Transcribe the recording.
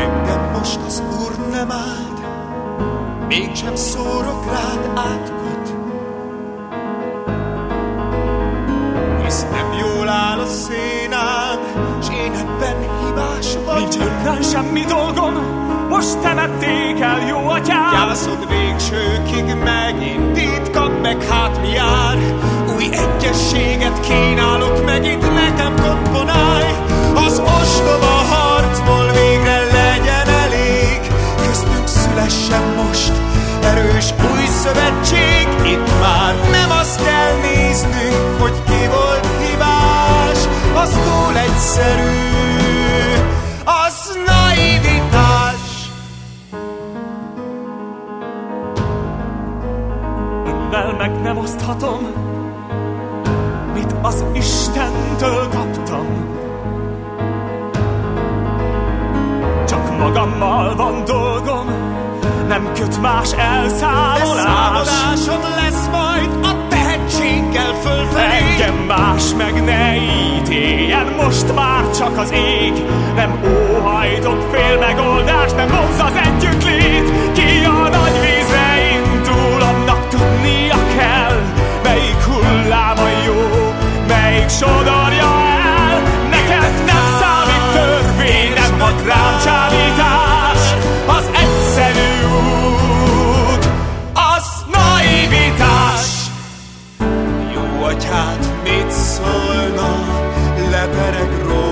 Engem most az Úr nem áld, mégsem szórok rád átkot. Hisz nem jól áll a szénád, s én ebben hibás vagy. Nincs ebben semmi dolgom, most temették el, jó atyám. Gyászod végsőkig megint titka, meg hát mi jár, új egyességet kínál szövetség. Itt már nem azt kell néznünk, hogy ki volt hibás, az túl egyszerű, az naivitás. Önnel meg nem oszthatom, mit az Istentől kaptam. Csak magammal van dolgom, nem köt más elszámolás. Beszámolásod lesz majd a tehetséggel fölfelé. Engem más meg ne ítéljen, most már csak az ég. Nem óhajtok fél megoldást, nem vonz az együtt Vagy hát mit szólna, lepereg róla,